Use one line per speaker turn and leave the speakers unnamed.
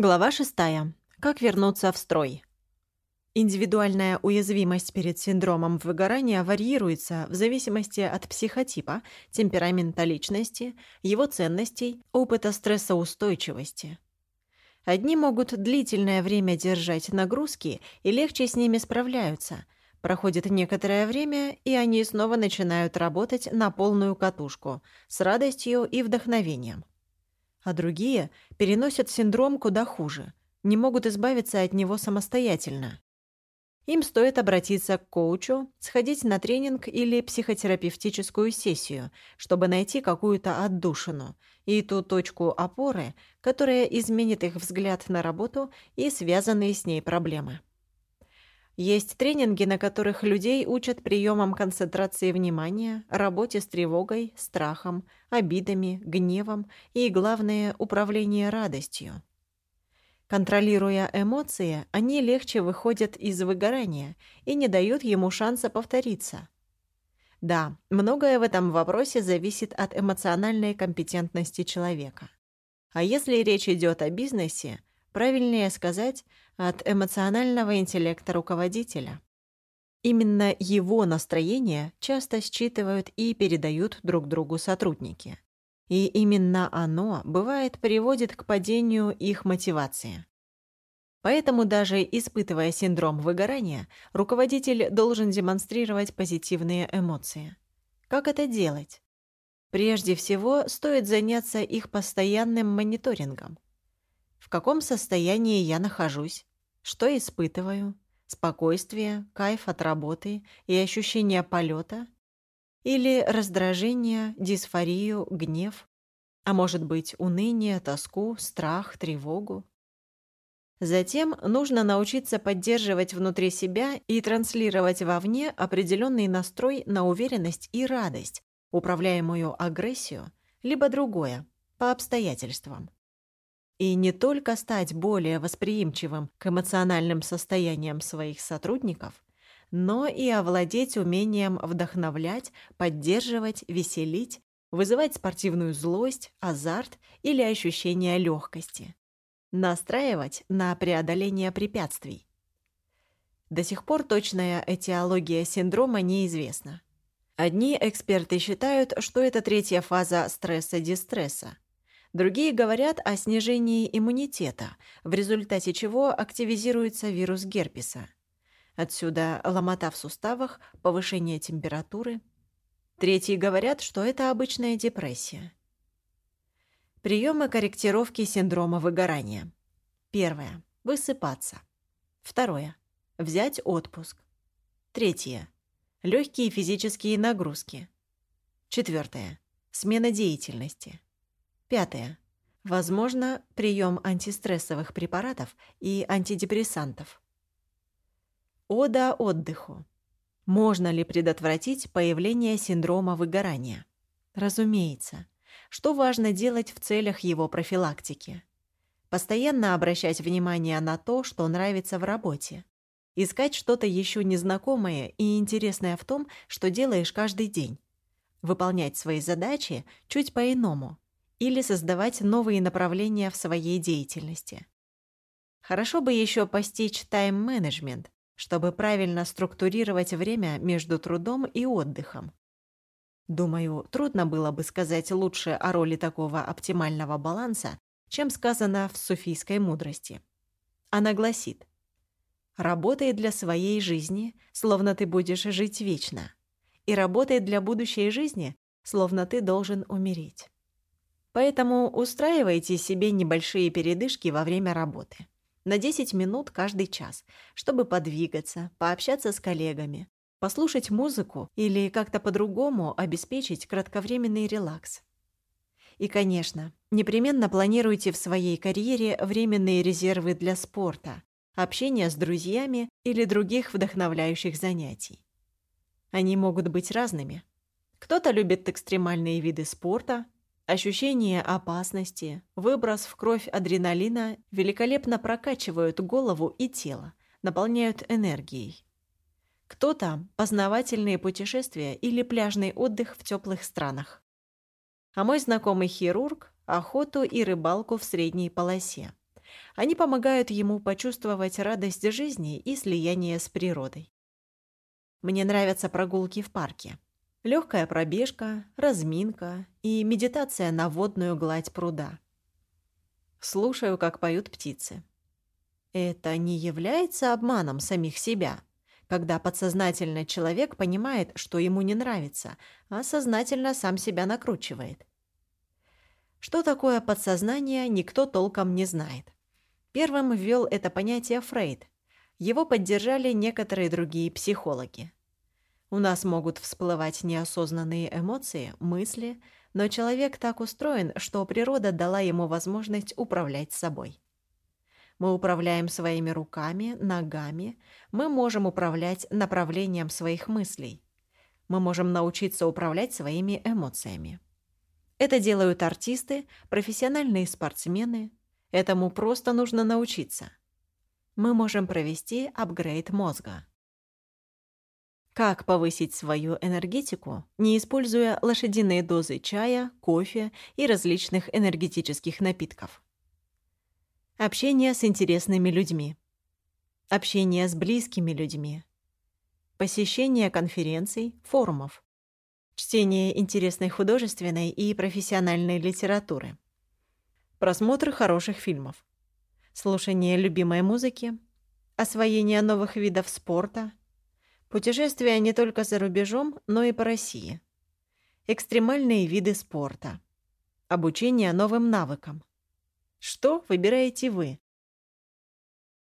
Глава 6. Как вернуться в строй? Индивидуальная уязвимость перед синдромом выгорания варьируется в зависимости от психотипа, темперамента личности, его ценностей, опыта стрессоустойчивости. Одни могут длительное время держать нагрузки и легче с ними справляются. Проходит некоторое время, и они снова начинают работать на полную катушку, с радостью и вдохновением а другие переносят синдром куда хуже, не могут избавиться от него самостоятельно. Им стоит обратиться к коучу, сходить на тренинг или психотерапевтическую сессию, чтобы найти какую-то отдушину и ту точку опоры, которая изменит их взгляд на работу и связанные с ней проблемы. Есть тренинги, на которых людей учат приемам концентрации внимания, работе с тревогой, страхом, обидами, гневом и, главное, управление радостью. Контролируя эмоции, они легче выходят из выгорания и не дают ему шанса повториться. Да, многое в этом вопросе зависит от эмоциональной компетентности человека. А если речь идет о бизнесе, правильнее сказать – от эмоционального интеллекта руководителя. Именно его настроение часто считывают и передают друг другу сотрудники. И именно оно, бывает, приводит к падению их мотивации. Поэтому даже испытывая синдром выгорания, руководитель должен демонстрировать позитивные эмоции. Как это делать? Прежде всего, стоит заняться их постоянным мониторингом. В каком состоянии я нахожусь? Что испытываю? Спокойствие, кайф от работы и ощущение полета? Или раздражение, дисфорию, гнев? А может быть, уныние, тоску, страх, тревогу? Затем нужно научиться поддерживать внутри себя и транслировать вовне определенный настрой на уверенность и радость, управляемую агрессию, либо другое, по обстоятельствам. И не только стать более восприимчивым к эмоциональным состояниям своих сотрудников, но и овладеть умением вдохновлять, поддерживать, веселить, вызывать спортивную злость, азарт или ощущение легкости. Настраивать на преодоление препятствий. До сих пор точная этиология синдрома неизвестна. Одни эксперты считают, что это третья фаза стресса-дистресса – Другие говорят о снижении иммунитета, в результате чего активизируется вирус герпеса. Отсюда ломота в суставах, повышение температуры. Третьи говорят, что это обычная депрессия. Приемы корректировки синдрома выгорания. Первое. Высыпаться. Второе. Взять отпуск. Третье. Легкие физические нагрузки. Четвертое. Смена деятельности. Пятое. Возможно, прием антистрессовых препаратов и антидепрессантов. Ода отдыху. Можно ли предотвратить появление синдрома выгорания? Разумеется. Что важно делать в целях его профилактики? Постоянно обращать внимание на то, что нравится в работе. Искать что-то еще незнакомое и интересное в том, что делаешь каждый день. Выполнять свои задачи чуть по-иному – или создавать новые направления в своей деятельности. Хорошо бы еще постичь тайм-менеджмент, чтобы правильно структурировать время между трудом и отдыхом. Думаю, трудно было бы сказать лучше о роли такого оптимального баланса, чем сказано в суфийской мудрости. Она гласит «Работай для своей жизни, словно ты будешь жить вечно, и работай для будущей жизни, словно ты должен умереть». Поэтому устраивайте себе небольшие передышки во время работы. На 10 минут каждый час, чтобы подвигаться, пообщаться с коллегами, послушать музыку или как-то по-другому обеспечить кратковременный релакс. И, конечно, непременно планируйте в своей карьере временные резервы для спорта, общения с друзьями или других вдохновляющих занятий. Они могут быть разными. Кто-то любит экстремальные виды спорта, Ощущение опасности, выброс в кровь адреналина великолепно прокачивают голову и тело, наполняют энергией. Кто-то – познавательные путешествия или пляжный отдых в теплых странах. А мой знакомый хирург – охоту и рыбалку в средней полосе. Они помогают ему почувствовать радость жизни и слияние с природой. Мне нравятся прогулки в парке. Легкая пробежка, разминка и медитация на водную гладь пруда. Слушаю, как поют птицы. Это не является обманом самих себя, когда подсознательно человек понимает, что ему не нравится, а сознательно сам себя накручивает. Что такое подсознание, никто толком не знает. Первым ввел это понятие Фрейд. Его поддержали некоторые другие психологи. У нас могут всплывать неосознанные эмоции, мысли, но человек так устроен, что природа дала ему возможность управлять собой. Мы управляем своими руками, ногами, мы можем управлять направлением своих мыслей. Мы можем научиться управлять своими эмоциями. Это делают артисты, профессиональные спортсмены. Этому просто нужно научиться. Мы можем провести апгрейд мозга. Как повысить свою энергетику, не используя лошадиные дозы чая, кофе и различных энергетических напитков? Общение с интересными людьми. Общение с близкими людьми. Посещение конференций, форумов. Чтение интересной художественной и профессиональной литературы. Просмотр хороших фильмов. Слушание любимой музыки. Освоение новых видов спорта – Путешествия не только за рубежом, но и по России. Экстремальные виды спорта. Обучение новым навыкам. Что выбираете вы?